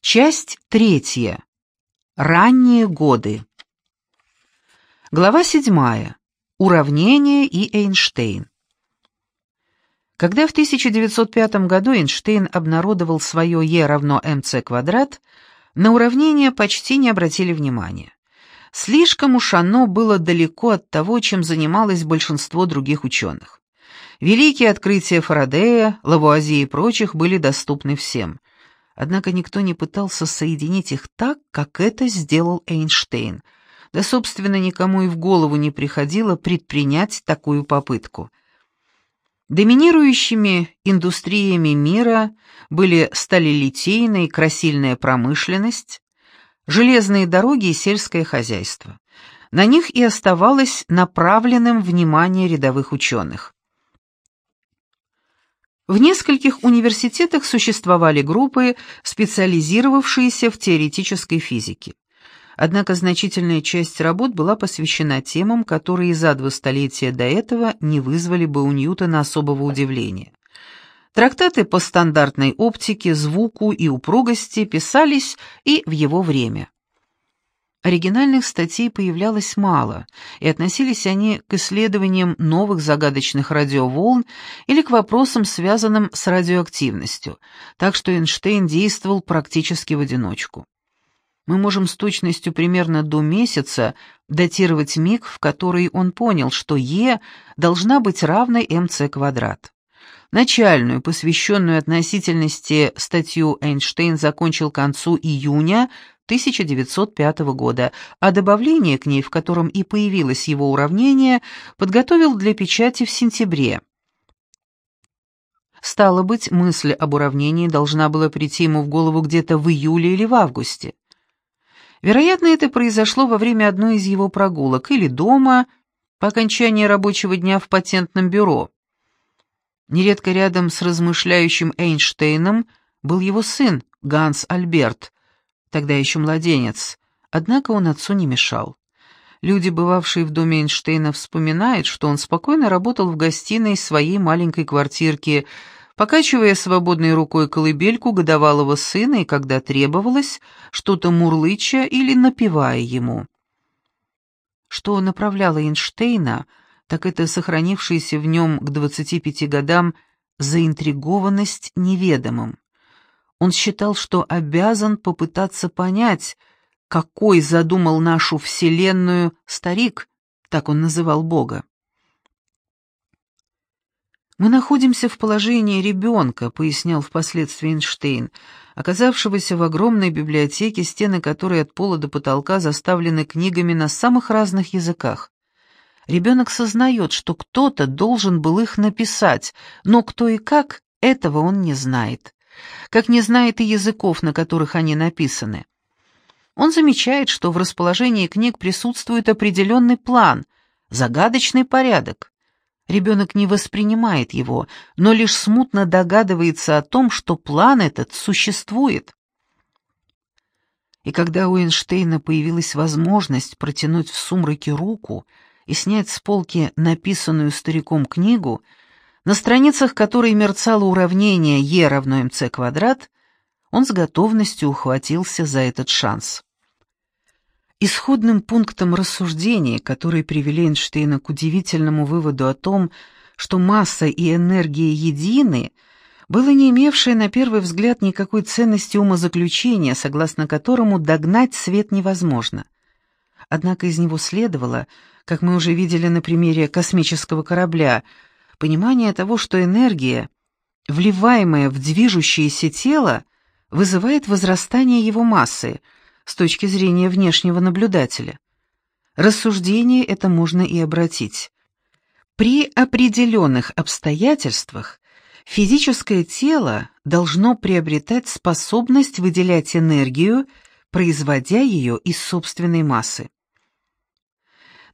Часть третья. Ранние годы. Глава седьмая. Уравнение и Эйнштейн. Когда в 1905 году Эйнштейн обнародовал свое Е равно МЦ квадрат, на уравнение почти не обратили внимания. Слишком уж оно было далеко от того, чем занималось большинство других ученых. Великие открытия Фарадея, Лавуазье и прочих были доступны всем. Однако никто не пытался соединить их так, как это сделал Эйнштейн. Да, собственно, никому и в голову не приходило предпринять такую попытку. Доминирующими индустриями мира были сталелитейная и красильная промышленность, железные дороги и сельское хозяйство. На них и оставалось направленным внимание рядовых ученых. В нескольких университетах существовали группы, специализировавшиеся в теоретической физике. Однако значительная часть работ была посвящена темам, которые за два столетия до этого не вызвали бы у Ньютона особого удивления. Трактаты по стандартной оптике, звуку и упругости писались и в его время. Оригинальных статей появлялось мало, и относились они к исследованиям новых загадочных радиоволн или к вопросам, связанным с радиоактивностью, так что Эйнштейн действовал практически в одиночку. Мы можем с точностью примерно до месяца датировать миг, в который он понял, что Е должна быть равной МЦ квадрат. Начальную, посвященную относительности статью Эйнштейн закончил к концу июня 1905 года, а добавление к ней, в котором и появилось его уравнение, подготовил для печати в сентябре. Стало быть, мысль об уравнении должна была прийти ему в голову где-то в июле или в августе. Вероятно, это произошло во время одной из его прогулок или дома, по окончании рабочего дня в патентном бюро. Нередко рядом с размышляющим Эйнштейном был его сын, Ганс Альберт, тогда еще младенец, однако он отцу не мешал. Люди, бывавшие в доме Эйнштейна, вспоминают, что он спокойно работал в гостиной своей маленькой квартирки, покачивая свободной рукой колыбельку годовалого сына и, когда требовалось, что-то мурлыча или напевая ему. Что направляло Эйнштейна — так это сохранившаяся в нем к 25 годам заинтригованность неведомым. Он считал, что обязан попытаться понять, какой задумал нашу Вселенную старик, так он называл Бога. «Мы находимся в положении ребенка», — пояснял впоследствии Эйнштейн, оказавшегося в огромной библиотеке, стены которой от пола до потолка заставлены книгами на самых разных языках. Ребенок сознает, что кто-то должен был их написать, но кто и как, этого он не знает. Как не знает и языков, на которых они написаны. Он замечает, что в расположении книг присутствует определенный план, загадочный порядок. Ребенок не воспринимает его, но лишь смутно догадывается о том, что план этот существует. И когда у Эйнштейна появилась возможность протянуть в сумраке руку, и снять с полки написанную стариком книгу, на страницах которой мерцало уравнение Е равно МЦ квадрат, он с готовностью ухватился за этот шанс. Исходным пунктом рассуждений, которые привели Эйнштейна к удивительному выводу о том, что масса и энергия едины, было не имевшее на первый взгляд никакой ценности умозаключения, согласно которому догнать свет невозможно. Однако из него следовало, как мы уже видели на примере космического корабля, понимание того, что энергия, вливаемая в движущееся тело, вызывает возрастание его массы с точки зрения внешнего наблюдателя. Рассуждение это можно и обратить. При определенных обстоятельствах физическое тело должно приобретать способность выделять энергию, производя ее из собственной массы.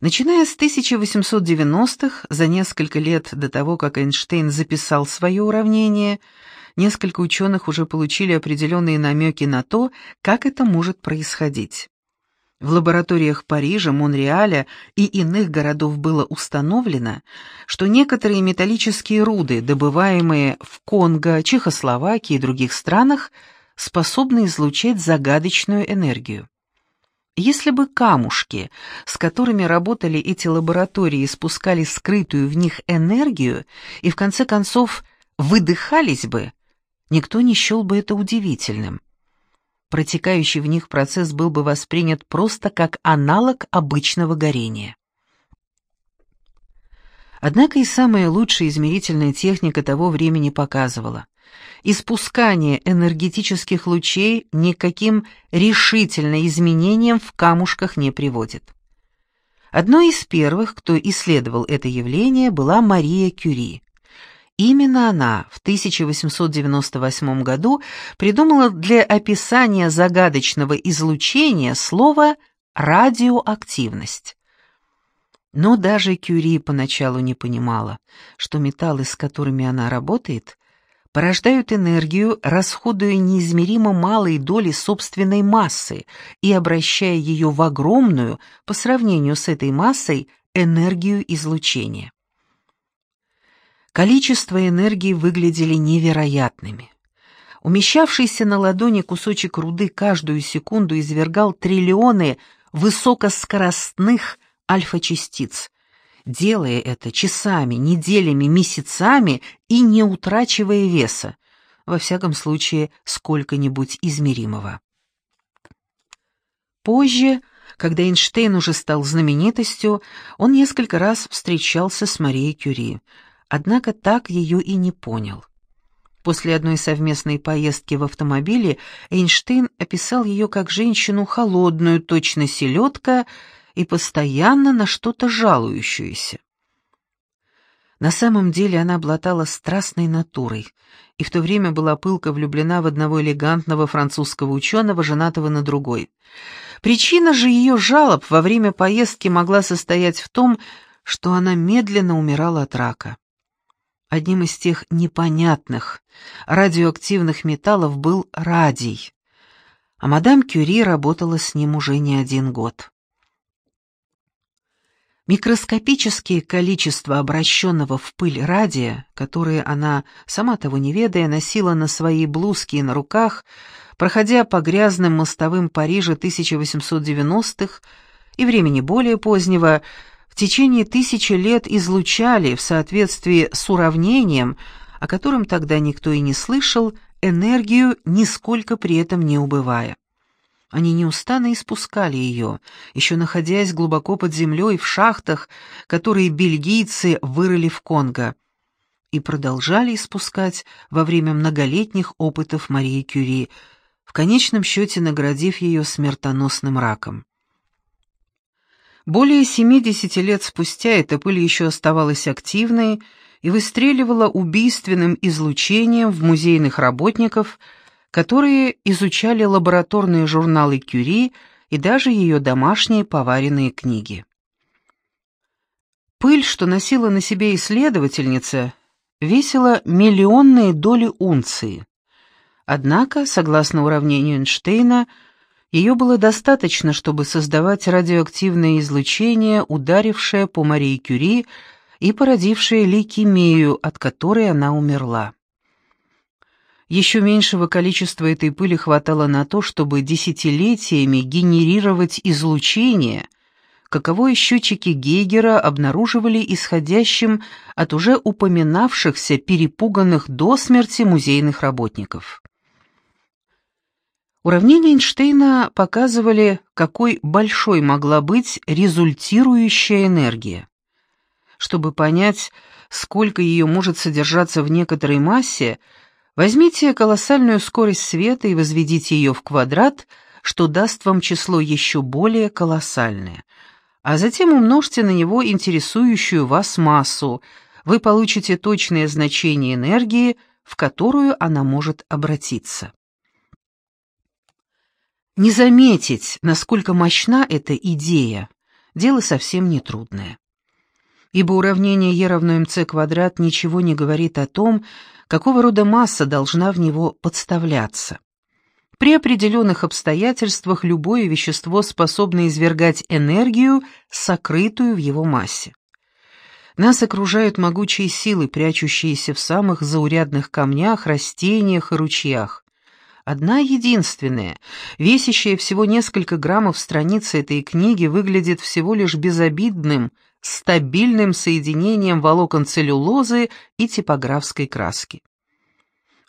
Начиная с 1890-х, за несколько лет до того, как Эйнштейн записал свое уравнение, несколько ученых уже получили определенные намеки на то, как это может происходить. В лабораториях Парижа, Монреаля и иных городов было установлено, что некоторые металлические руды, добываемые в Конго, Чехословакии и других странах, способны излучать загадочную энергию. Если бы камушки, с которыми работали эти лаборатории, спускали скрытую в них энергию и в конце концов выдыхались бы, никто не счел бы это удивительным. Протекающий в них процесс был бы воспринят просто как аналог обычного горения. Однако и самая лучшая измерительная техника того времени показывала, испускание энергетических лучей никаким решительным изменениям в камушках не приводит. Одной из первых, кто исследовал это явление, была Мария Кюри. Именно она в 1898 году придумала для описания загадочного излучения слово «радиоактивность». Но даже Кюри поначалу не понимала, что металлы, с которыми она работает, порождают энергию, расходуя неизмеримо малые доли собственной массы и обращая ее в огромную, по сравнению с этой массой, энергию излучения. Количество энергии выглядели невероятными. Умещавшийся на ладони кусочек руды каждую секунду извергал триллионы высокоскоростных альфа-частиц, делая это часами, неделями, месяцами и не утрачивая веса, во всяком случае, сколько-нибудь измеримого. Позже, когда Эйнштейн уже стал знаменитостью, он несколько раз встречался с Марией Кюри, однако так ее и не понял. После одной совместной поездки в автомобиле Эйнштейн описал ее как женщину холодную, точно селедка, и постоянно на что-то жалующуюся. На самом деле она обладала страстной натурой, и в то время была пылко влюблена в одного элегантного французского ученого, женатого на другой. Причина же ее жалоб во время поездки могла состоять в том, что она медленно умирала от рака. Одним из тех непонятных радиоактивных металлов был радий, а мадам Кюри работала с ним уже не один год. Микроскопические количества обращенного в пыль радия, которые она, сама того не ведая, носила на своей блузке и на руках, проходя по грязным мостовым Парижа 1890-х и времени более позднего, в течение тысячи лет излучали в соответствии с уравнением, о котором тогда никто и не слышал, энергию, нисколько при этом не убывая. Они неустанно испускали ее, еще находясь глубоко под землей в шахтах, которые бельгийцы вырыли в Конго, и продолжали испускать во время многолетних опытов Марии Кюри, в конечном счете наградив ее смертоносным раком. Более 70 лет спустя эта пыль еще оставалась активной и выстреливала убийственным излучением в музейных работников – которые изучали лабораторные журналы Кюри и даже ее домашние поваренные книги. Пыль, что носила на себе исследовательница, весила миллионные доли унции. Однако, согласно уравнению Эйнштейна, ее было достаточно, чтобы создавать радиоактивное излучение, ударившее по Марии Кюри и породившее лейкемию, от которой она умерла. Еще меньшего количества этой пыли хватало на то, чтобы десятилетиями генерировать излучение, каковое счетчики Гейгера обнаруживали исходящим от уже упоминавшихся перепуганных до смерти музейных работников. Уравнения Эйнштейна показывали, какой большой могла быть результирующая энергия. Чтобы понять, сколько ее может содержаться в некоторой массе, Возьмите колоссальную скорость света и возведите ее в квадрат, что даст вам число еще более колоссальное. А затем умножьте на него интересующую вас массу. Вы получите точное значение энергии, в которую она может обратиться. Не заметить, насколько мощна эта идея, дело совсем нетрудное. Ибо уравнение e равно mc квадрат ничего не говорит о том, какого рода масса должна в него подставляться. При определенных обстоятельствах любое вещество способно извергать энергию, сокрытую в его массе. Нас окружают могучие силы, прячущиеся в самых заурядных камнях, растениях и ручьях. Одна единственная, весящая всего несколько граммов страница этой книги, выглядит всего лишь безобидным, стабильным соединением волокон целлюлозы и типографской краски.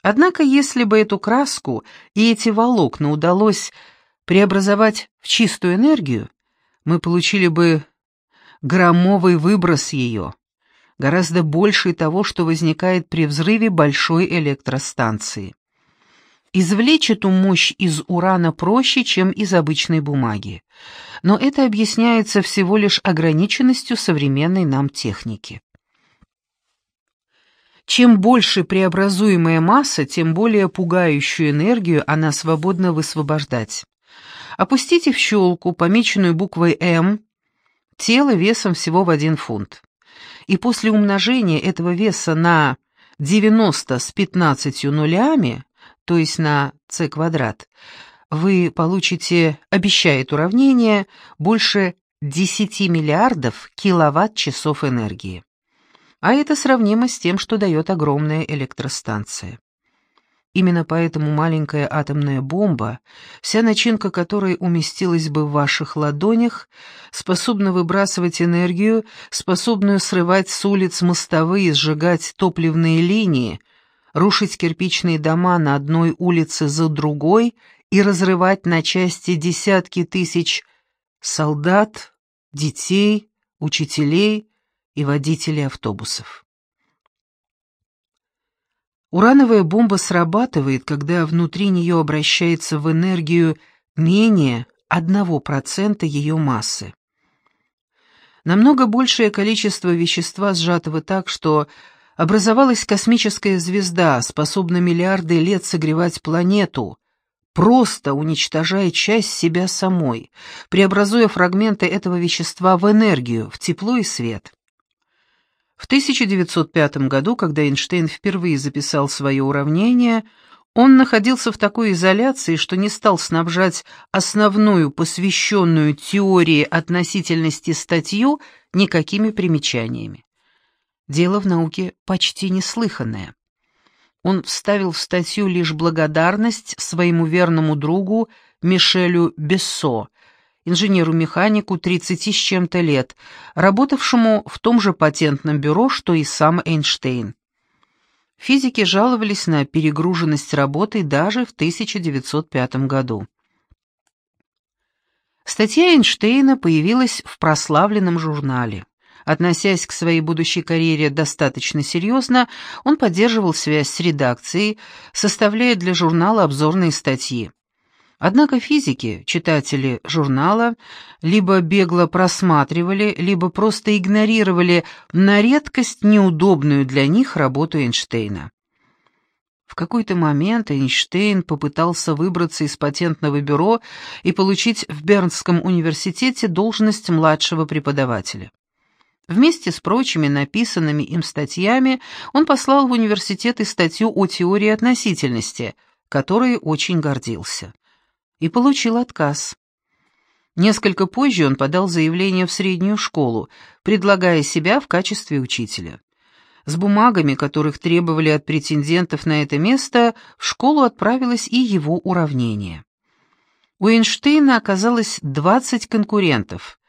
Однако, если бы эту краску и эти волокна удалось преобразовать в чистую энергию, мы получили бы громовый выброс ее, гораздо больше того, что возникает при взрыве большой электростанции. Извлечь эту мощь из урана проще, чем из обычной бумаги, но это объясняется всего лишь ограниченностью современной нам техники. Чем больше преобразуемая масса, тем более пугающую энергию она свободна высвобождать. Опустите в щелку, помеченную буквой «М», тело весом всего в один фунт. И после умножения этого веса на 90 с 15 нулями, то есть на c квадрат, вы получите, обещает уравнение, больше 10 миллиардов киловатт-часов энергии. А это сравнимо с тем, что дает огромная электростанция. Именно поэтому маленькая атомная бомба, вся начинка которой уместилась бы в ваших ладонях, способна выбрасывать энергию, способную срывать с улиц мостовые, сжигать топливные линии, рушить кирпичные дома на одной улице за другой и разрывать на части десятки тысяч солдат, детей, учителей и водителей автобусов. Урановая бомба срабатывает, когда внутри нее обращается в энергию менее 1% ее массы. Намного большее количество вещества сжатого так, что образовалась космическая звезда, способна миллиарды лет согревать планету, просто уничтожая часть себя самой, преобразуя фрагменты этого вещества в энергию, в тепло и свет. В 1905 году, когда Эйнштейн впервые записал свое уравнение, он находился в такой изоляции, что не стал снабжать основную посвященную теории относительности статью никакими примечаниями. Дело в науке почти неслыханное. Он вставил в статью лишь благодарность своему верному другу Мишелю Бессо, инженеру-механику 30 с чем-то лет, работавшему в том же патентном бюро, что и сам Эйнштейн. Физики жаловались на перегруженность работы даже в 1905 году. Статья Эйнштейна появилась в прославленном журнале. Относясь к своей будущей карьере достаточно серьезно, он поддерживал связь с редакцией, составляя для журнала обзорные статьи. Однако физики, читатели журнала, либо бегло просматривали, либо просто игнорировали на редкость неудобную для них работу Эйнштейна. В какой-то момент Эйнштейн попытался выбраться из патентного бюро и получить в Бернском университете должность младшего преподавателя. Вместе с прочими написанными им статьями он послал в университет и статью о теории относительности, которой очень гордился и получил отказ. Несколько позже он подал заявление в среднюю школу, предлагая себя в качестве учителя. С бумагами, которых требовали от претендентов на это место, в школу отправилось и его уравнение. У Эйнштейна оказалось 20 конкурентов.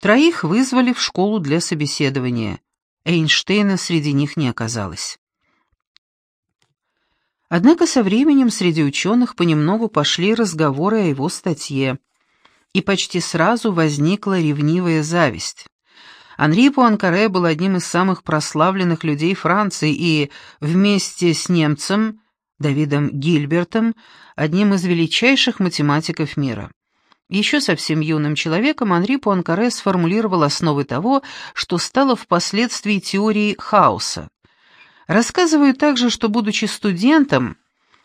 Троих вызвали в школу для собеседования. Эйнштейна среди них не оказалось. Однако со временем среди ученых понемногу пошли разговоры о его статье, и почти сразу возникла ревнивая зависть. Анри Пуанкаре был одним из самых прославленных людей Франции и вместе с немцем Давидом Гильбертом одним из величайших математиков мира. Еще совсем юным человеком Анри Пуанкаре сформулировал основы того, что стало впоследствии теорией хаоса. Рассказываю также, что, будучи студентом,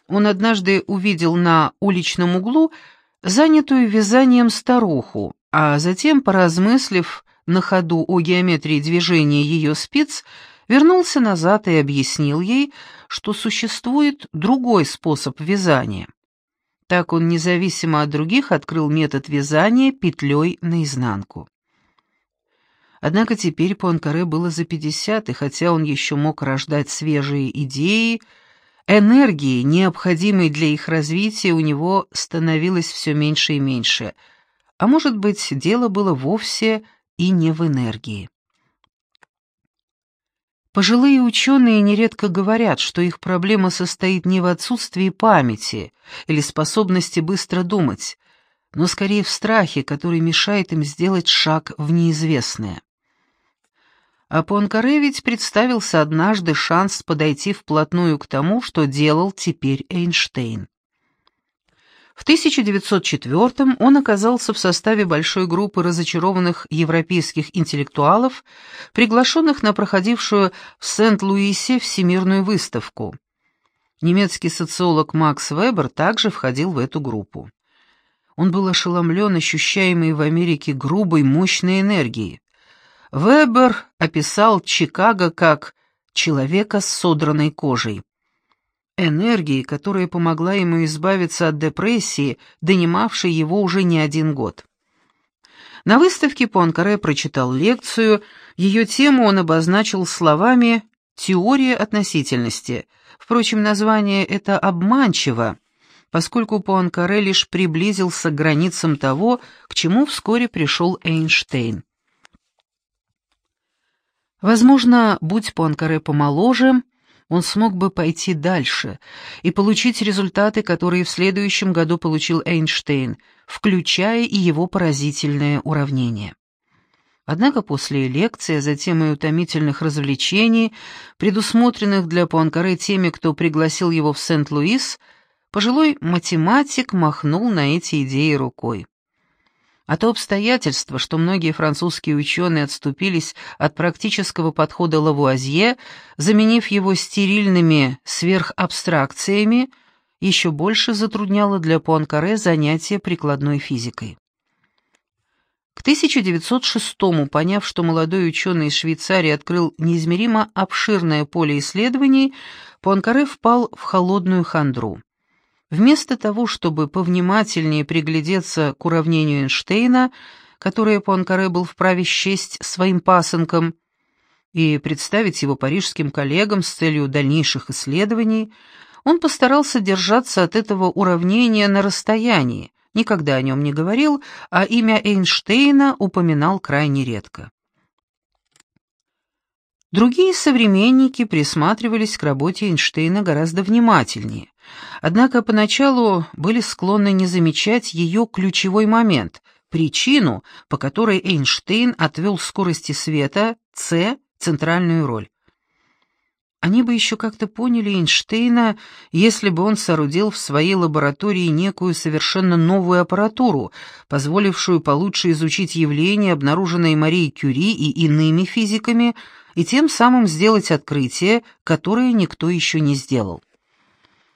он однажды увидел на уличном углу занятую вязанием старуху, а затем, поразмыслив на ходу о геометрии движения ее спиц, вернулся назад и объяснил ей, что существует другой способ вязания. Так он независимо от других открыл метод вязания петлей наизнанку. Однако теперь Пуанкаре было за пятьдесят, и хотя он еще мог рождать свежие идеи, Энергии, необходимой для их развития, у него становилось все меньше и меньше, а может быть, дело было вовсе и не в энергии. Пожилые ученые нередко говорят, что их проблема состоит не в отсутствии памяти или способности быстро думать, но скорее в страхе, который мешает им сделать шаг в неизвестное. А Пуанкаре ведь представился однажды шанс подойти вплотную к тому, что делал теперь Эйнштейн. В 1904 он оказался в составе большой группы разочарованных европейских интеллектуалов, приглашенных на проходившую в Сент-Луисе Всемирную выставку. Немецкий социолог Макс Вебер также входил в эту группу. Он был ошеломлен ощущаемой в Америке грубой, мощной энергией. Вебер описал Чикаго как «человека с содранной кожей». Энергии, которая помогла ему избавиться от депрессии, донимавшей его уже не один год. На выставке Пуанкаре прочитал лекцию, ее тему он обозначил словами «теория относительности». Впрочем, название это обманчиво, поскольку Пуанкаре лишь приблизился к границам того, к чему вскоре пришел Эйнштейн. Возможно, будь Пуанкаре помоложе, он смог бы пойти дальше и получить результаты, которые в следующем году получил Эйнштейн, включая и его поразительное уравнение. Однако после лекции, а затем и утомительных развлечений, предусмотренных для Пуанкаре теми, кто пригласил его в Сент-Луис, пожилой математик махнул на эти идеи рукой. А то обстоятельство, что многие французские ученые отступились от практического подхода Лавуазье, заменив его стерильными сверхабстракциями, еще больше затрудняло для Пуанкаре занятия прикладной физикой. К 1906-му, поняв, что молодой ученый из Швейцарии открыл неизмеримо обширное поле исследований, Пуанкаре впал в холодную хандру. Вместо того, чтобы повнимательнее приглядеться к уравнению Эйнштейна, которое Пуанкаре был вправе счесть своим пасынком, и представить его парижским коллегам с целью дальнейших исследований, он постарался держаться от этого уравнения на расстоянии, никогда о нем не говорил, а имя Эйнштейна упоминал крайне редко. Другие современники присматривались к работе Эйнштейна гораздо внимательнее, однако поначалу были склонны не замечать ее ключевой момент, причину, по которой Эйнштейн отвел скорости света, c, центральную роль. Они бы еще как-то поняли Эйнштейна, если бы он соорудил в своей лаборатории некую совершенно новую аппаратуру, позволившую получше изучить явления, обнаруженные Марией Кюри и иными физиками, и тем самым сделать открытие, которое никто еще не сделал.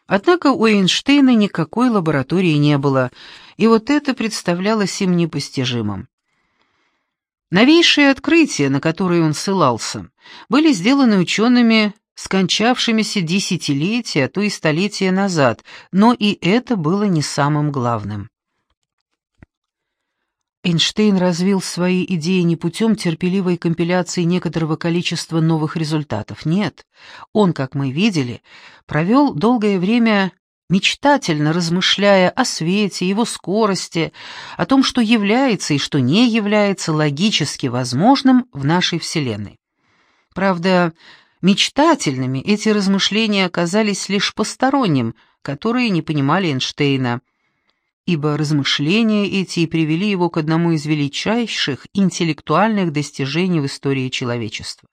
Однако у Эйнштейна никакой лаборатории не было, и вот это представлялось им непостижимым. Новейшие открытия, на которые он ссылался, были сделаны учеными, скончавшимися десятилетия, а то и столетия назад, но и это было не самым главным. Эйнштейн развил свои идеи не путем терпеливой компиляции некоторого количества новых результатов. Нет, он, как мы видели, провел долгое время мечтательно размышляя о свете, его скорости, о том, что является и что не является логически возможным в нашей Вселенной. Правда, мечтательными эти размышления оказались лишь посторонним, которые не понимали Эйнштейна – ибо размышления эти привели его к одному из величайших интеллектуальных достижений в истории человечества.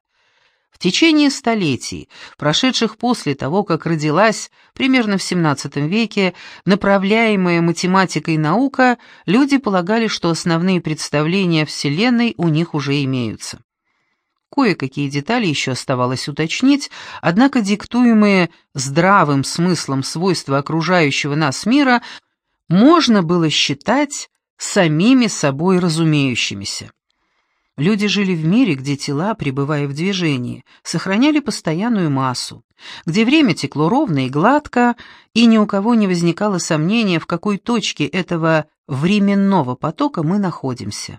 В течение столетий, прошедших после того, как родилась, примерно в XVII веке, направляемая математикой наука, люди полагали, что основные представления о Вселенной у них уже имеются. Кое-какие детали еще оставалось уточнить, однако диктуемые здравым смыслом свойства окружающего нас мира можно было считать самими собой разумеющимися. Люди жили в мире, где тела, пребывая в движении, сохраняли постоянную массу, где время текло ровно и гладко, и ни у кого не возникало сомнения, в какой точке этого временного потока мы находимся.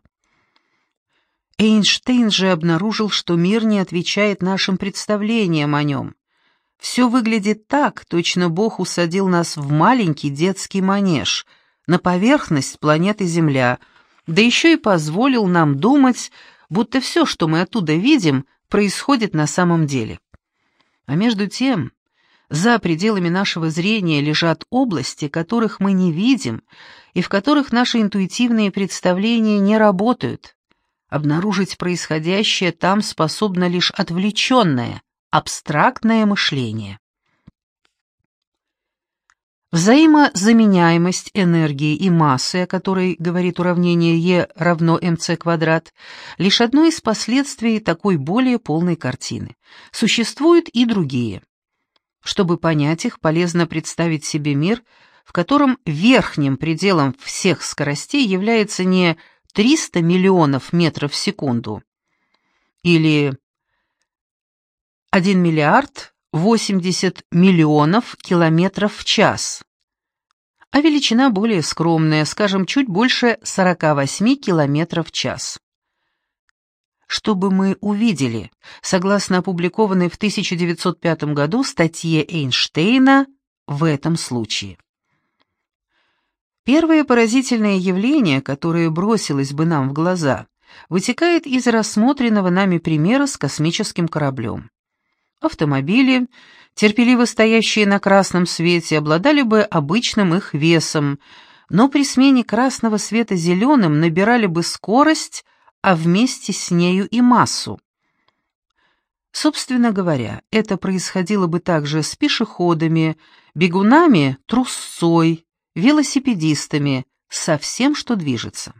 Эйнштейн же обнаружил, что мир не отвечает нашим представлениям о нем. Все выглядит так, точно Бог усадил нас в маленький детский манеж, на поверхность планеты Земля, да еще и позволил нам думать, будто все, что мы оттуда видим, происходит на самом деле. А между тем, за пределами нашего зрения лежат области, которых мы не видим и в которых наши интуитивные представления не работают. Обнаружить происходящее там способно лишь отвлеченное, абстрактное мышление. Взаимозаменяемость энергии и массы, о которой говорит уравнение Е равно МЦ квадрат, лишь одно из последствий такой более полной картины. Существуют и другие. Чтобы понять их, полезно представить себе мир, в котором верхним пределом всех скоростей является не 300 миллионов метров в секунду или 1 миллиард 80 миллионов километров в час, а величина более скромная, скажем, чуть больше 48 километров в час. Чтобы мы увидели, согласно опубликованной в 1905 году статье Эйнштейна в этом случае. Первое поразительное явление, которое бросилось бы нам в глаза, вытекает из рассмотренного нами примера с космическим кораблем. Автомобили, терпеливо стоящие на красном свете, обладали бы обычным их весом, но при смене красного света зеленым набирали бы скорость, а вместе с нею и массу. Собственно говоря, это происходило бы также с пешеходами, бегунами, трусцой, велосипедистами, со всем, что движется.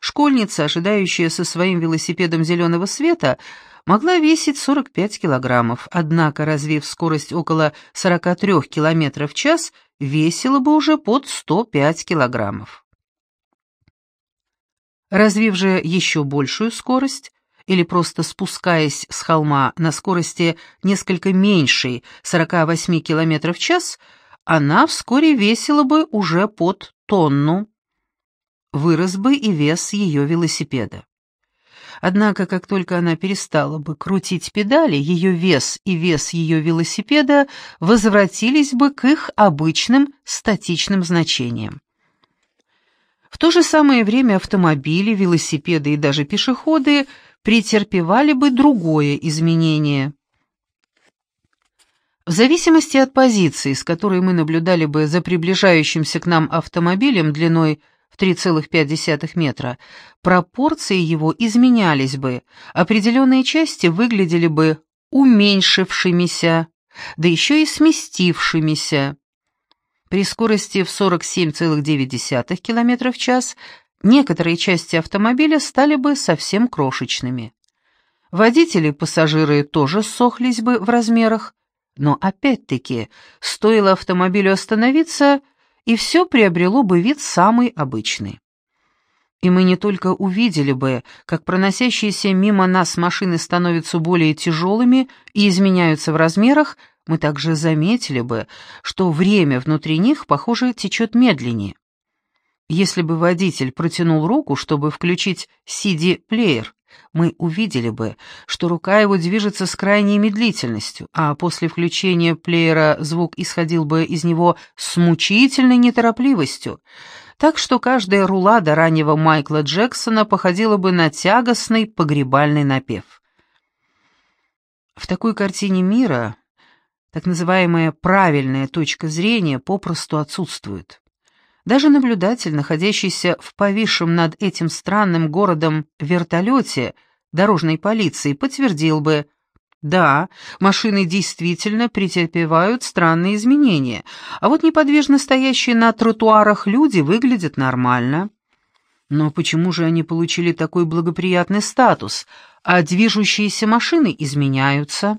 Школьница, ожидающая со своим велосипедом зеленого света, могла весить 45 килограммов, однако, развив скорость около 43 километров в час, весила бы уже под 105 килограммов. Развив же еще большую скорость, или просто спускаясь с холма на скорости несколько меньшей 48 км в час, она вскоре весила бы уже под тонну. Вырос бы и вес ее велосипеда. Однако, как только она перестала бы крутить педали, ее вес и вес ее велосипеда возвратились бы к их обычным статичным значениям. В то же самое время автомобили, велосипеды и даже пешеходы претерпевали бы другое изменение. В зависимости от позиции, с которой мы наблюдали бы за приближающимся к нам автомобилем длиной в 3,5 метра, пропорции его изменялись бы, определенные части выглядели бы уменьшившимися, да еще и сместившимися. При скорости в 47,9 км в час некоторые части автомобиля стали бы совсем крошечными. Водители и пассажиры тоже сохлись бы в размерах, но опять-таки стоило автомобилю остановиться – и все приобрело бы вид самый обычный. И мы не только увидели бы, как проносящиеся мимо нас машины становятся более тяжелыми и изменяются в размерах, мы также заметили бы, что время внутри них, похоже, течет медленнее. Если бы водитель протянул руку, чтобы включить CD-плеер, мы увидели бы, что рука его движется с крайней медлительностью, а после включения плеера звук исходил бы из него с мучительной неторопливостью, так что каждая рулада раннего Майкла Джексона походила бы на тягостный погребальный напев. В такой картине мира так называемая правильная точка зрения попросту отсутствует. Даже наблюдатель, находящийся в повисшем над этим странным городом вертолете дорожной полиции, подтвердил бы, да, машины действительно претерпевают странные изменения, а вот неподвижно стоящие на тротуарах люди выглядят нормально. Но почему же они получили такой благоприятный статус, а движущиеся машины изменяются?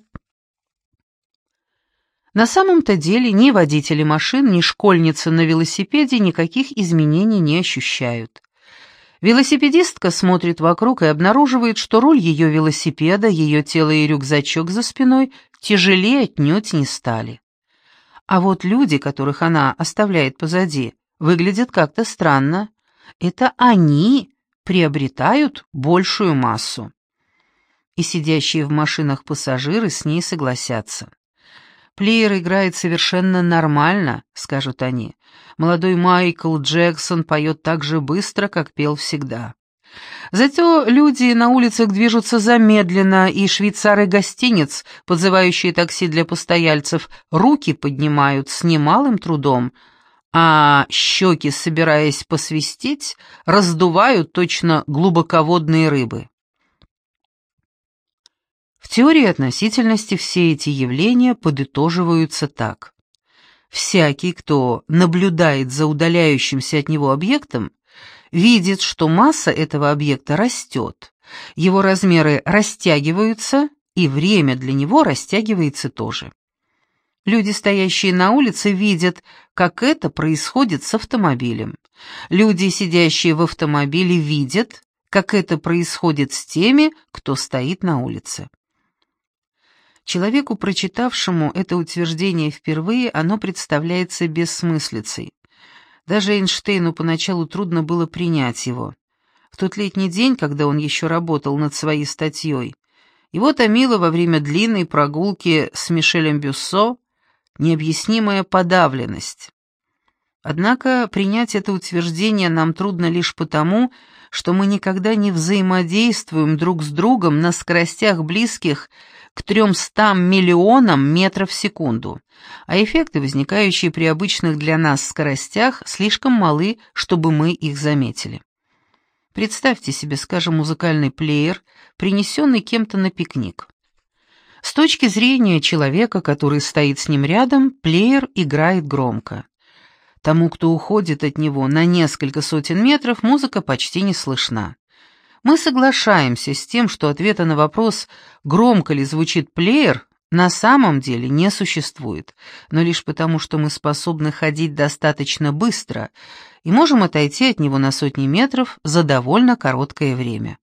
На самом-то деле ни водители машин, ни школьницы на велосипеде никаких изменений не ощущают. Велосипедистка смотрит вокруг и обнаруживает, что руль ее велосипеда, ее тело и рюкзачок за спиной тяжелее отнюдь не стали. А вот люди, которых она оставляет позади, выглядят как-то странно. Это они приобретают большую массу. И сидящие в машинах пассажиры с ней согласятся. Плеер играет совершенно нормально, скажут они. Молодой Майкл Джексон поет так же быстро, как пел всегда. Зато люди на улицах движутся замедленно, и швейцары гостиниц, подзывающие такси для постояльцев, руки поднимают с немалым трудом, а щеки, собираясь посвистеть, раздувают точно глубоководные рыбы. В теории относительности все эти явления подытоживаются так. Всякий, кто наблюдает за удаляющимся от него объектом, видит, что масса этого объекта растет, его размеры растягиваются, и время для него растягивается тоже. Люди, стоящие на улице, видят, как это происходит с автомобилем. Люди, сидящие в автомобиле, видят, как это происходит с теми, кто стоит на улице. Человеку, прочитавшему это утверждение впервые, оно представляется бессмыслицей. Даже Эйнштейну поначалу трудно было принять его. В тот летний день, когда он еще работал над своей статьей, его томило во время длинной прогулки с Мишелем Бюссо необъяснимая подавленность. Однако принять это утверждение нам трудно лишь потому, что мы никогда не взаимодействуем друг с другом на скоростях близких к 300 миллионам метров в секунду, а эффекты, возникающие при обычных для нас скоростях, слишком малы, чтобы мы их заметили. Представьте себе, скажем, музыкальный плеер, принесенный кем-то на пикник. С точки зрения человека, который стоит с ним рядом, плеер играет громко. Тому, кто уходит от него на несколько сотен метров, музыка почти не слышна. Мы соглашаемся с тем, что ответа на вопрос, громко ли звучит плеер, на самом деле не существует, но лишь потому, что мы способны ходить достаточно быстро и можем отойти от него на сотни метров за довольно короткое время.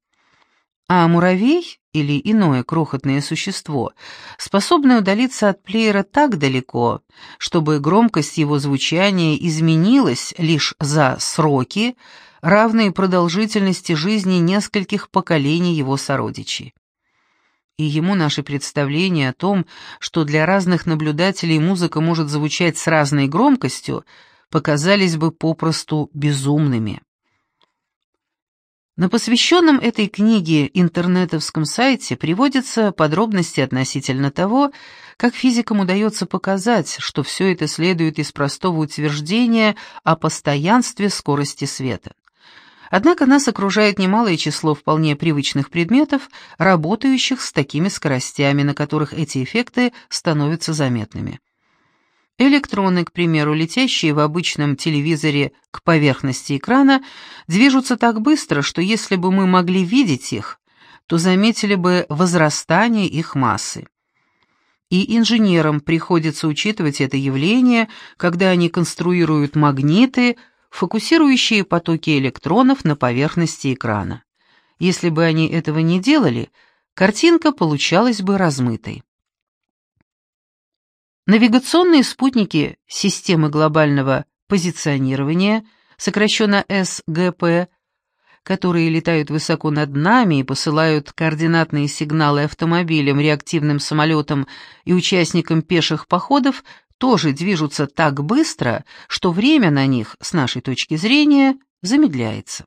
А муравей или иное крохотное существо, способное удалиться от плеера так далеко, чтобы громкость его звучания изменилась лишь за сроки, равные продолжительности жизни нескольких поколений его сородичей. И ему наши представления о том, что для разных наблюдателей музыка может звучать с разной громкостью, показались бы попросту безумными. На посвященном этой книге интернетовском сайте приводятся подробности относительно того, как физикам удается показать, что все это следует из простого утверждения о постоянстве скорости света. Однако нас окружает немалое число вполне привычных предметов, работающих с такими скоростями, на которых эти эффекты становятся заметными. Электроны, к примеру, летящие в обычном телевизоре к поверхности экрана, движутся так быстро, что если бы мы могли видеть их, то заметили бы возрастание их массы. И инженерам приходится учитывать это явление, когда они конструируют магниты, фокусирующие потоки электронов на поверхности экрана. Если бы они этого не делали, картинка получалась бы размытой. Навигационные спутники системы глобального позиционирования, сокращенно СГП, которые летают высоко над нами и посылают координатные сигналы автомобилям, реактивным самолетам и участникам пеших походов, тоже движутся так быстро, что время на них, с нашей точки зрения, замедляется.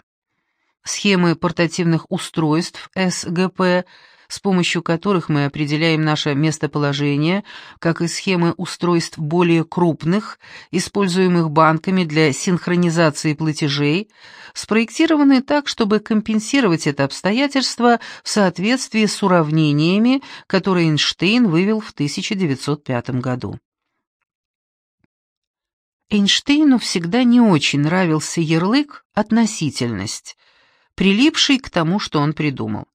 Схемы портативных устройств СГП, с помощью которых мы определяем наше местоположение, как и схемы устройств более крупных, используемых банками для синхронизации платежей, спроектированы так, чтобы компенсировать это обстоятельство в соответствии с уравнениями, которые Эйнштейн вывел в 1905 году. Эйнштейну всегда не очень нравился ярлык «относительность», прилипший к тому, что он придумал.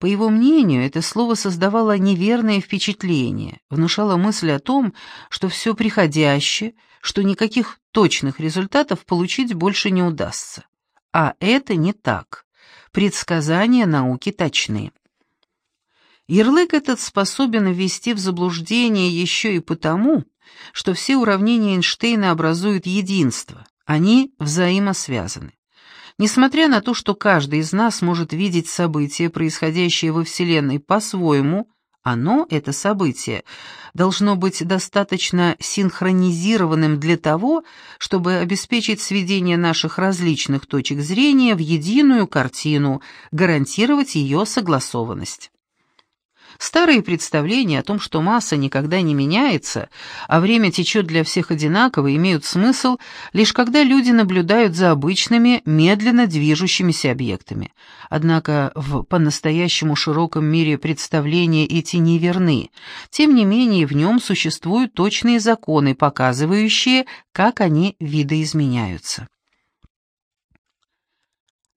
По его мнению, это слово создавало неверное впечатление, внушало мысль о том, что все приходящее, что никаких точных результатов получить больше не удастся. А это не так. Предсказания науки точны. Ярлык этот способен ввести в заблуждение еще и потому, что все уравнения Эйнштейна образуют единство, они взаимосвязаны. Несмотря на то, что каждый из нас может видеть события, происходящие во Вселенной, по-своему, Оно, это событие, должно быть достаточно синхронизированным для того, чтобы обеспечить сведение наших различных точек зрения в единую картину, гарантировать ее согласованность. Старые представления о том, что масса никогда не меняется, а время течет для всех одинаково, имеют смысл лишь когда люди наблюдают за обычными, медленно движущимися объектами. Однако в по-настоящему широком мире представления эти не верны. Тем не менее, в нем существуют точные законы, показывающие, как они видоизменяются.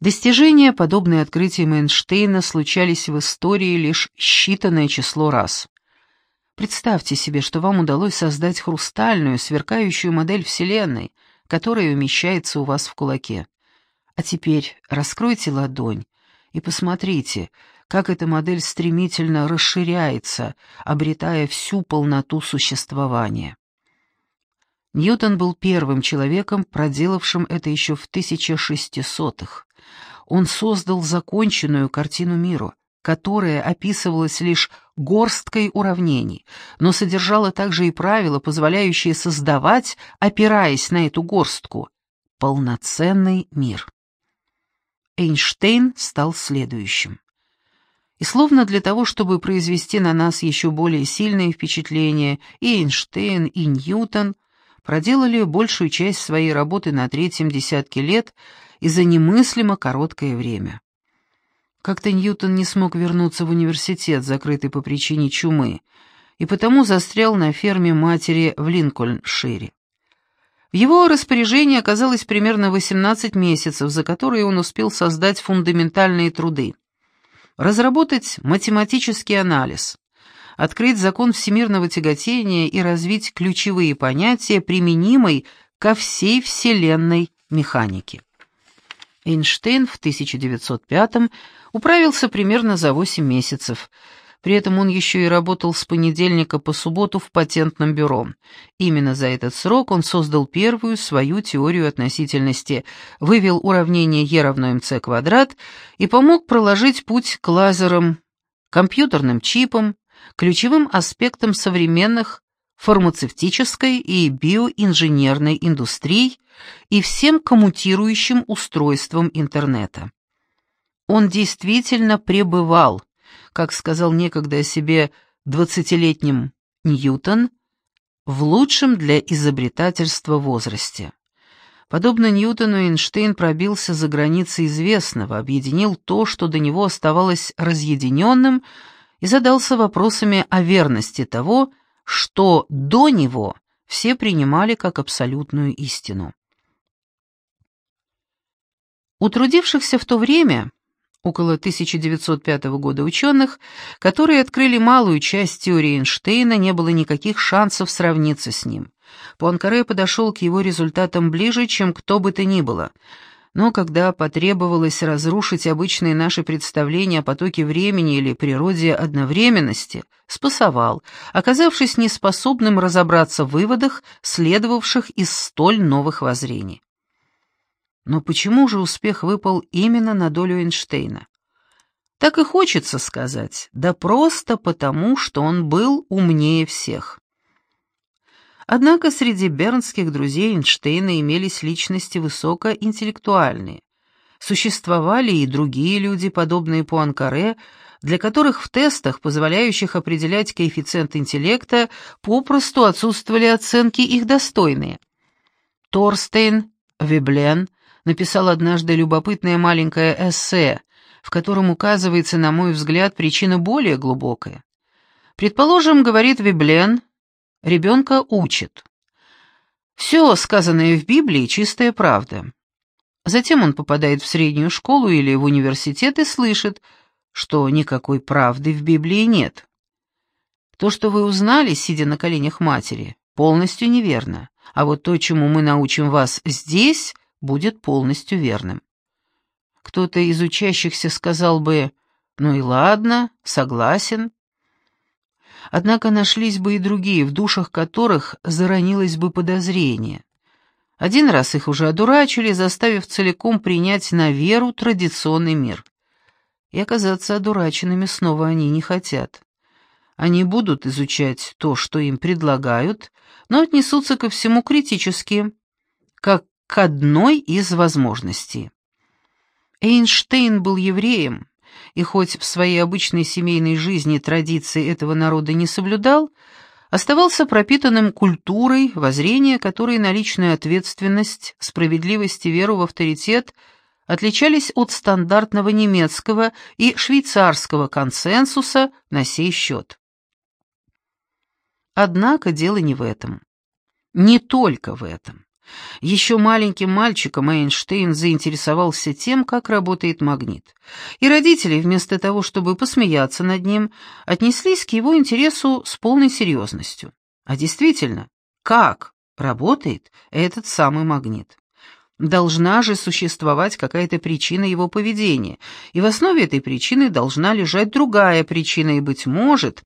Достижения, подобные открытиям Эйнштейна, случались в истории лишь считанное число раз. Представьте себе, что вам удалось создать хрустальную, сверкающую модель Вселенной, которая умещается у вас в кулаке. А теперь раскройте ладонь и посмотрите, как эта модель стремительно расширяется, обретая всю полноту существования. Ньютон был первым человеком, проделавшим это еще в 1600-х он создал законченную картину миру, которая описывалась лишь горсткой уравнений, но содержала также и правила, позволяющие создавать, опираясь на эту горстку, полноценный мир. Эйнштейн стал следующим. И словно для того, чтобы произвести на нас еще более сильное впечатление, и Эйнштейн, и Ньютон проделали большую часть своей работы на третьем десятке лет и за немыслимо короткое время. Как-то Ньютон не смог вернуться в университет, закрытый по причине чумы, и потому застрял на ферме матери в Линкольншире. В его распоряжении оказалось примерно 18 месяцев, за которые он успел создать фундаментальные труды. Разработать математический анализ, открыть закон всемирного тяготения и развить ключевые понятия, применимой ко всей вселенной механике. Эйнштейн в 1905 управился примерно за 8 месяцев. При этом он еще и работал с понедельника по субботу в патентном бюро. Именно за этот срок он создал первую свою теорию относительности, вывел уравнение Е равно МЦ квадрат и помог проложить путь к лазерам, компьютерным чипам, ключевым аспектам современных фармацевтической и биоинженерной индустрий и всем коммутирующим устройствам интернета. Он действительно пребывал, как сказал некогда о себе двадцатилетним Ньютон, в лучшем для изобретательства возрасте. Подобно Ньютону, Эйнштейн пробился за границы известного, объединил то, что до него оставалось разъединенным, и задался вопросами о верности того, что до него все принимали как абсолютную истину. У трудившихся в то время, около 1905 года ученых, которые открыли малую часть теории Эйнштейна, не было никаких шансов сравниться с ним. Пуанкаре подошел к его результатам ближе, чем кто бы то ни было — но когда потребовалось разрушить обычные наши представления о потоке времени или природе одновременности, спасовал, оказавшись неспособным разобраться в выводах, следовавших из столь новых воззрений. Но почему же успех выпал именно на долю Эйнштейна? Так и хочется сказать, да просто потому, что он был умнее всех. Однако среди бернских друзей Эйнштейна имелись личности высокоинтеллектуальные. Существовали и другие люди, подобные Пуанкаре, для которых в тестах, позволяющих определять коэффициент интеллекта, попросту отсутствовали оценки их достойные. Торстейн Веблен написал однажды любопытное маленькое эссе, в котором указывается, на мой взгляд, причина более глубокая. Предположим, говорит Веблен, Ребенка учит. Все сказанное в Библии — чистая правда. Затем он попадает в среднюю школу или в университет и слышит, что никакой правды в Библии нет. То, что вы узнали, сидя на коленях матери, полностью неверно, а вот то, чему мы научим вас здесь, будет полностью верным. Кто-то из учащихся сказал бы «Ну и ладно, согласен», Однако нашлись бы и другие, в душах которых заронилось бы подозрение. Один раз их уже одурачили, заставив целиком принять на веру традиционный мир. И оказаться одураченными снова они не хотят. Они будут изучать то, что им предлагают, но отнесутся ко всему критически, как к одной из возможностей. Эйнштейн был евреем, и хоть в своей обычной семейной жизни традиции этого народа не соблюдал, оставался пропитанным культурой, воззрения которой личную ответственность, справедливость и веру в авторитет отличались от стандартного немецкого и швейцарского консенсуса на сей счет. Однако дело не в этом. Не только в этом. Еще маленьким мальчиком Эйнштейн заинтересовался тем, как работает магнит. И родители, вместо того, чтобы посмеяться над ним, отнеслись к его интересу с полной серьезностью. А действительно, как работает этот самый магнит? Должна же существовать какая-то причина его поведения, и в основе этой причины должна лежать другая причина, и, быть может,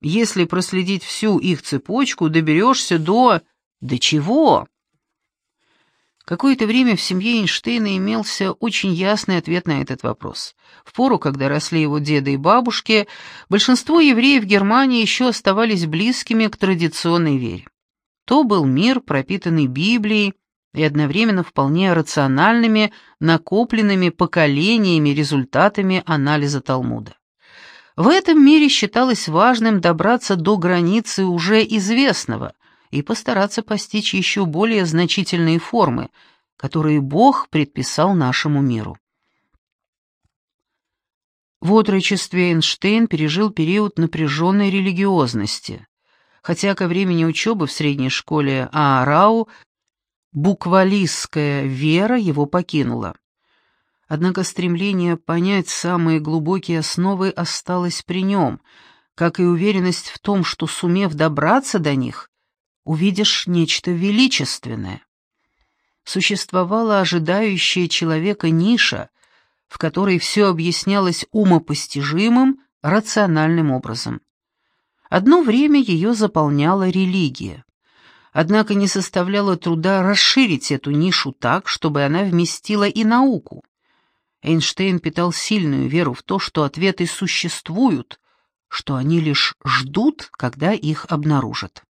если проследить всю их цепочку, доберешься до... До чего? Какое-то время в семье Эйнштейна имелся очень ясный ответ на этот вопрос. В пору, когда росли его деды и бабушки, большинство евреев Германии еще оставались близкими к традиционной вере. То был мир, пропитанный Библией и одновременно вполне рациональными, накопленными поколениями результатами анализа Талмуда. В этом мире считалось важным добраться до границы уже известного, и постараться постичь еще более значительные формы, которые Бог предписал нашему миру. В отрочестве Эйнштейн пережил период напряженной религиозности, хотя ко времени учебы в средней школе Аарау буквалистская вера его покинула. Однако стремление понять самые глубокие основы осталось при нем, как и уверенность в том, что, сумев добраться до них, увидишь нечто величественное. Существовала ожидающая человека ниша, в которой все объяснялось умопостижимым, рациональным образом. Одно время ее заполняла религия. Однако не составляло труда расширить эту нишу так, чтобы она вместила и науку. Эйнштейн питал сильную веру в то, что ответы существуют, что они лишь ждут, когда их обнаружат.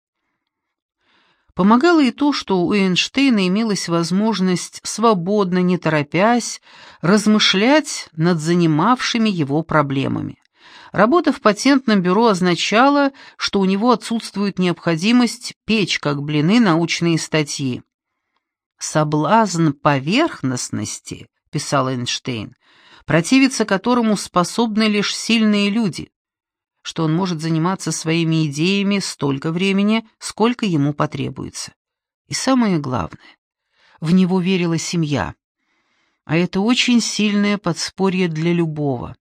Помогало и то, что у Эйнштейна имелась возможность, свободно, не торопясь, размышлять над занимавшими его проблемами. Работа в патентном бюро означала, что у него отсутствует необходимость печь, как блины, научные статьи. «Соблазн поверхностности», — писал Эйнштейн, противиться которому способны лишь сильные люди что он может заниматься своими идеями столько времени, сколько ему потребуется. И самое главное, в него верила семья. А это очень сильное подспорье для любого.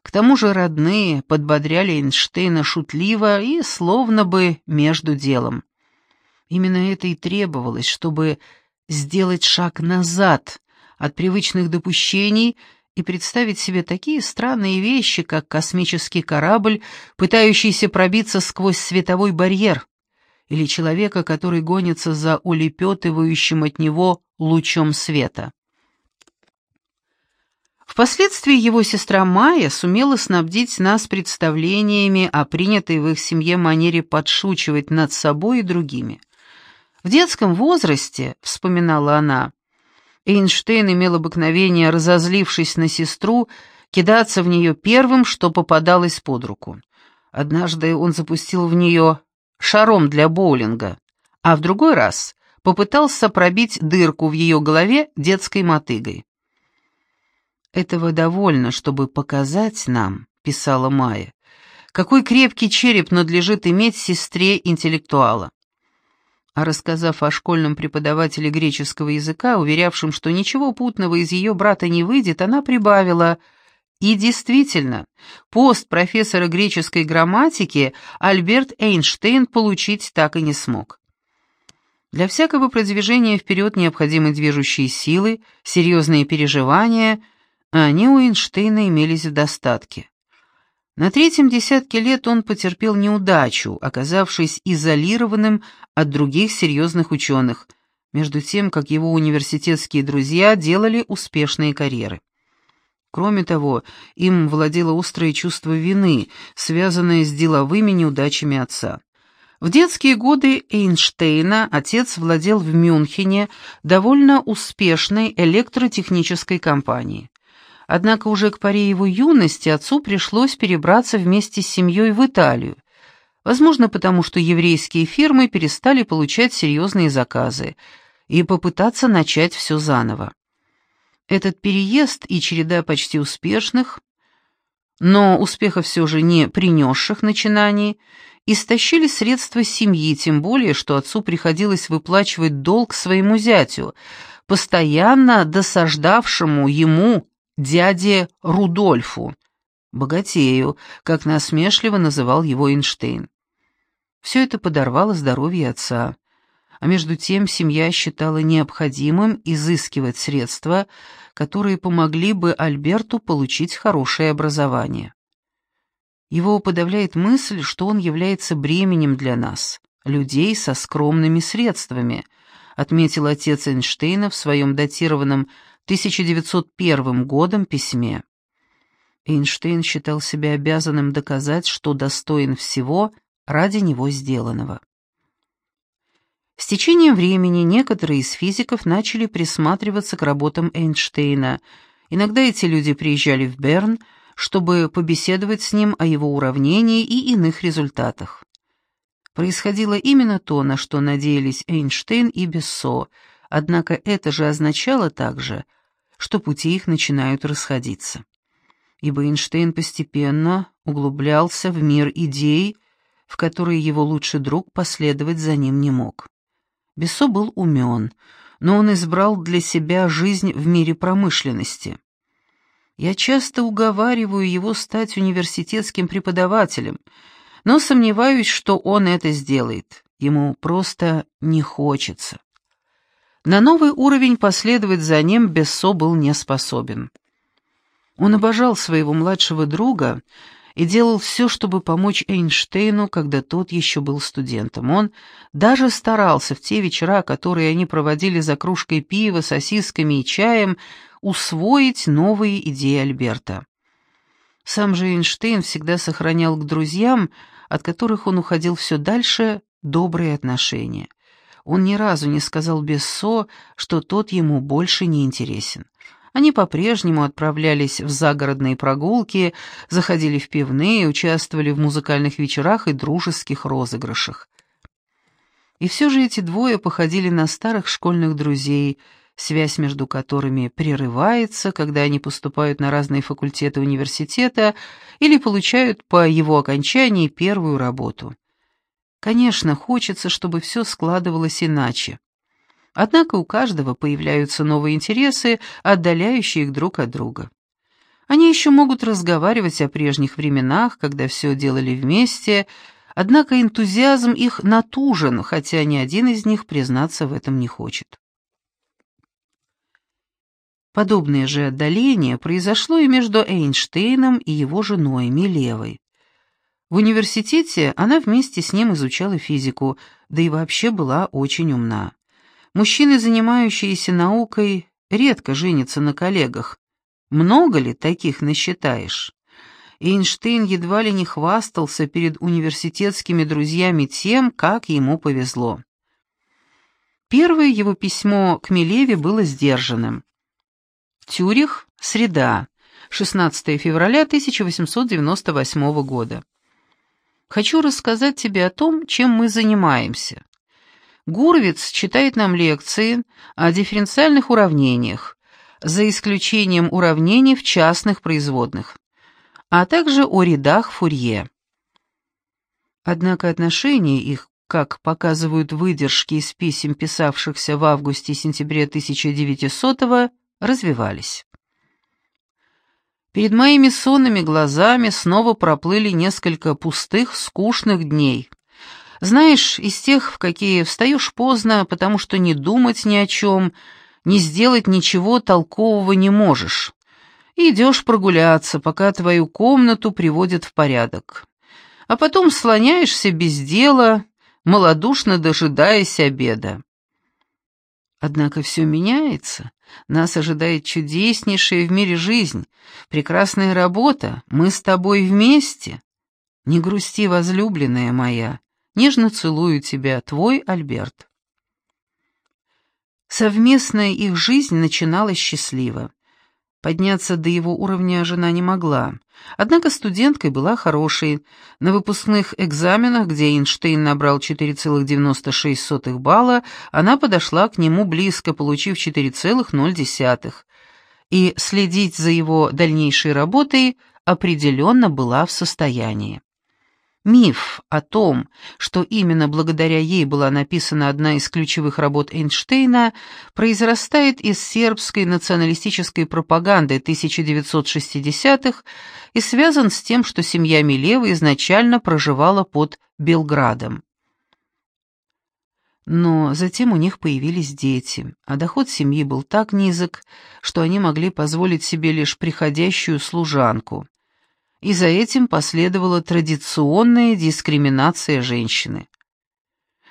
К тому же родные подбодряли Эйнштейна шутливо и словно бы между делом. Именно это и требовалось, чтобы сделать шаг назад от привычных допущений и представить себе такие странные вещи, как космический корабль, пытающийся пробиться сквозь световой барьер, или человека, который гонится за улепетывающим от него лучом света. Впоследствии его сестра Майя сумела снабдить нас представлениями о принятой в их семье манере подшучивать над собой и другими. В детском возрасте, вспоминала она, Эйнштейн имел обыкновение, разозлившись на сестру, кидаться в нее первым, что попадалось под руку. Однажды он запустил в нее шаром для боулинга, а в другой раз попытался пробить дырку в ее голове детской мотыгой. «Этого довольно, чтобы показать нам», — писала Майя, «какой крепкий череп надлежит иметь сестре интеллектуала. А рассказав о школьном преподавателе греческого языка, уверявшем, что ничего путного из ее брата не выйдет, она прибавила «И действительно, пост профессора греческой грамматики Альберт Эйнштейн получить так и не смог». Для всякого продвижения вперед необходимы движущие силы, серьезные переживания, а они у Эйнштейна имелись в достатке. На третьем десятке лет он потерпел неудачу, оказавшись изолированным от других серьезных ученых, между тем, как его университетские друзья делали успешные карьеры. Кроме того, им владело острое чувство вины, связанное с деловыми неудачами отца. В детские годы Эйнштейна отец владел в Мюнхене довольно успешной электротехнической компанией. Однако уже к поре его юности отцу пришлось перебраться вместе с семьей в Италию, возможно, потому что еврейские фирмы перестали получать серьезные заказы, и попытаться начать все заново. Этот переезд и череда почти успешных, но успеха все же не принесших начинаний, истощили средства семьи, тем более, что отцу приходилось выплачивать долг своему зятю, постоянно досаждавшему ему, дяде Рудольфу, богатею, как насмешливо называл его Эйнштейн. Все это подорвало здоровье отца а между тем семья считала необходимым изыскивать средства, которые помогли бы Альберту получить хорошее образование. Его подавляет мысль, что он является бременем для нас, людей со скромными средствами, отметил отец Эйнштейна в своем датированном 1901 годом письме. Эйнштейн считал себя обязанным доказать, что достоин всего ради него сделанного. С течением времени некоторые из физиков начали присматриваться к работам Эйнштейна. Иногда эти люди приезжали в Берн, чтобы побеседовать с ним о его уравнении и иных результатах. Происходило именно то, на что надеялись Эйнштейн и Бессо, однако это же означало также, что пути их начинают расходиться. Ибо Эйнштейн постепенно углублялся в мир идей, в которые его лучший друг последовать за ним не мог. Бессо был умен, но он избрал для себя жизнь в мире промышленности. Я часто уговариваю его стать университетским преподавателем, но сомневаюсь, что он это сделает. Ему просто не хочется. На новый уровень последовать за ним Бессо был не способен. Он обожал своего младшего друга и делал все, чтобы помочь Эйнштейну, когда тот еще был студентом. Он даже старался в те вечера, которые они проводили за кружкой пива, сосисками и чаем, усвоить новые идеи Альберта. Сам же Эйнштейн всегда сохранял к друзьям, от которых он уходил все дальше, добрые отношения. Он ни разу не сказал Бессо, что тот ему больше не интересен. Они по-прежнему отправлялись в загородные прогулки, заходили в пивные, участвовали в музыкальных вечерах и дружеских розыгрышах. И все же эти двое походили на старых школьных друзей, связь между которыми прерывается, когда они поступают на разные факультеты университета или получают по его окончании первую работу. Конечно, хочется, чтобы все складывалось иначе. Однако у каждого появляются новые интересы, отдаляющие их друг от друга. Они еще могут разговаривать о прежних временах, когда все делали вместе, однако энтузиазм их натужен, хотя ни один из них признаться в этом не хочет. Подобное же отдаление произошло и между Эйнштейном и его женой Милевой. В университете она вместе с ним изучала физику, да и вообще была очень умна. Мужчины, занимающиеся наукой, редко женятся на коллегах. Много ли таких насчитаешь? Эйнштейн едва ли не хвастался перед университетскими друзьями тем, как ему повезло. Первое его письмо к Милеве было сдержанным. Тюрих, среда, 16 февраля 1898 года. Хочу рассказать тебе о том, чем мы занимаемся. Гурвиц читает нам лекции о дифференциальных уравнениях, за исключением уравнений в частных производных, а также о рядах Фурье. Однако отношения их, как показывают выдержки из писем, писавшихся в августе-сентябре 1900-го, развивались. Перед моими сонными глазами снова проплыли несколько пустых, скучных дней, знаешь, из тех, в какие встаешь поздно, потому что не думать ни о чем, не сделать ничего толкового не можешь. И идешь прогуляться, пока твою комнату приводят в порядок. А потом слоняешься без дела, малодушно дожидаясь обеда. Однако все меняется, Нас ожидает чудеснейшая в мире жизнь, прекрасная работа, мы с тобой вместе. Не грусти, возлюбленная моя, нежно целую тебя, твой Альберт». Совместная их жизнь начиналась счастливо. Подняться до его уровня жена не могла. Однако студенткой была хорошей. На выпускных экзаменах, где Эйнштейн набрал 4,96 балла, она подошла к нему близко, получив 4,0. И следить за его дальнейшей работой определенно была в состоянии. Миф о том, что именно благодаря ей была написана одна из ключевых работ Эйнштейна, произрастает из сербской националистической пропаганды 1960-х и связан с тем, что семья Милева изначально проживала под Белградом. Но затем у них появились дети, а доход семьи был так низок, что они могли позволить себе лишь приходящую служанку и за этим последовала традиционная дискриминация женщины.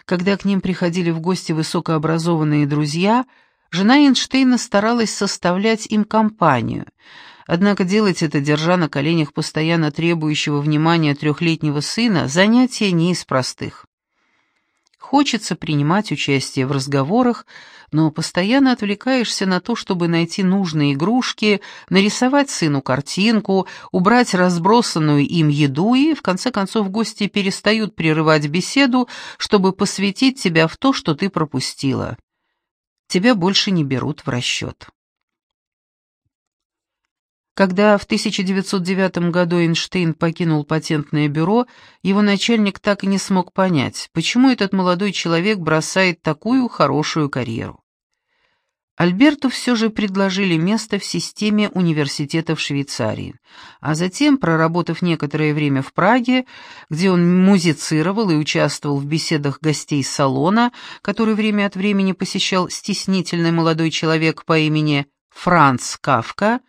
Когда к ним приходили в гости высокообразованные друзья, жена Эйнштейна старалась составлять им компанию, однако делать это, держа на коленях постоянно требующего внимания трехлетнего сына, занятие не из простых. Хочется принимать участие в разговорах, но постоянно отвлекаешься на то, чтобы найти нужные игрушки, нарисовать сыну картинку, убрать разбросанную им еду, и, в конце концов, гости перестают прерывать беседу, чтобы посвятить тебя в то, что ты пропустила. Тебя больше не берут в расчет. Когда в 1909 году Эйнштейн покинул патентное бюро, его начальник так и не смог понять, почему этот молодой человек бросает такую хорошую карьеру. Альберту все же предложили место в системе университетов Швейцарии, а затем, проработав некоторое время в Праге, где он музицировал и участвовал в беседах гостей салона, который время от времени посещал стеснительный молодой человек по имени Франц Кавка,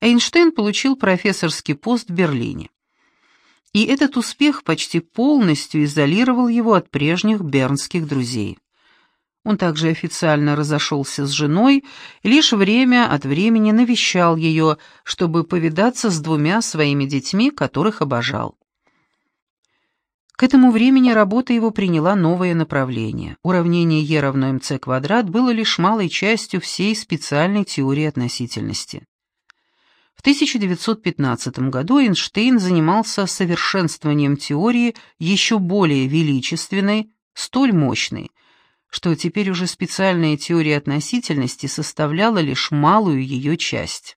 Эйнштейн получил профессорский пост в Берлине. И этот успех почти полностью изолировал его от прежних бернских друзей. Он также официально разошелся с женой лишь время от времени навещал ее, чтобы повидаться с двумя своими детьми, которых обожал. К этому времени работа его приняла новое направление. Уравнение Е равно МЦ квадрат было лишь малой частью всей специальной теории относительности. В 1915 году Эйнштейн занимался совершенствованием теории еще более величественной, столь мощной, что теперь уже специальная теория относительности составляла лишь малую ее часть.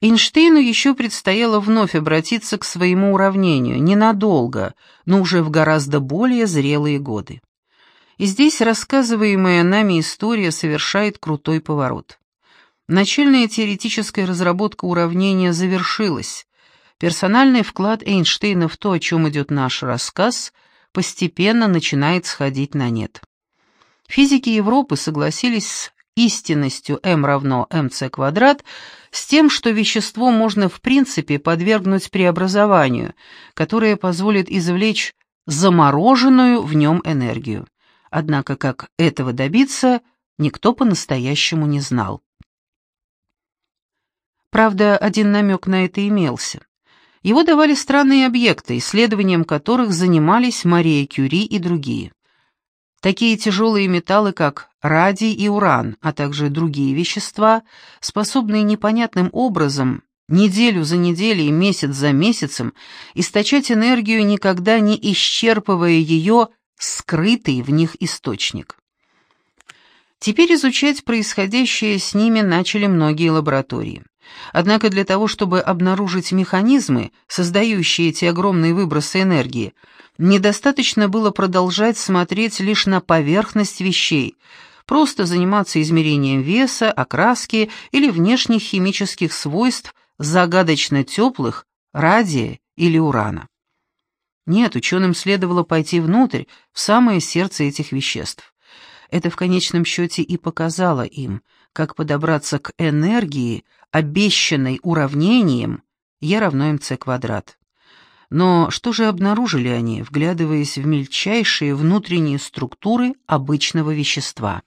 Эйнштейну еще предстояло вновь обратиться к своему уравнению, ненадолго, но уже в гораздо более зрелые годы. И здесь рассказываемая нами история совершает крутой поворот. Начальная теоретическая разработка уравнения завершилась. Персональный вклад Эйнштейна в то, о чем идет наш рассказ, постепенно начинает сходить на нет. Физики Европы согласились с истинностью m равно mc квадрат, с тем, что вещество можно в принципе подвергнуть преобразованию, которое позволит извлечь замороженную в нем энергию. Однако как этого добиться, никто по-настоящему не знал. Правда, один намек на это имелся. Его давали странные объекты, исследованием которых занимались Мария Кюри и другие. Такие тяжелые металлы, как радий и уран, а также другие вещества, способные непонятным образом неделю за неделей, месяц за месяцем источать энергию, никогда не исчерпывая ее скрытый в них источник. Теперь изучать происходящее с ними начали многие лаборатории. Однако для того, чтобы обнаружить механизмы, создающие эти огромные выбросы энергии, недостаточно было продолжать смотреть лишь на поверхность вещей, просто заниматься измерением веса, окраски или внешних химических свойств загадочно теплых, радия или урана. Нет, ученым следовало пойти внутрь, в самое сердце этих веществ. Это в конечном счете и показало им, как подобраться к энергии, обещанной уравнением Е равно МЦ квадрат. Но что же обнаружили они, вглядываясь в мельчайшие внутренние структуры обычного вещества?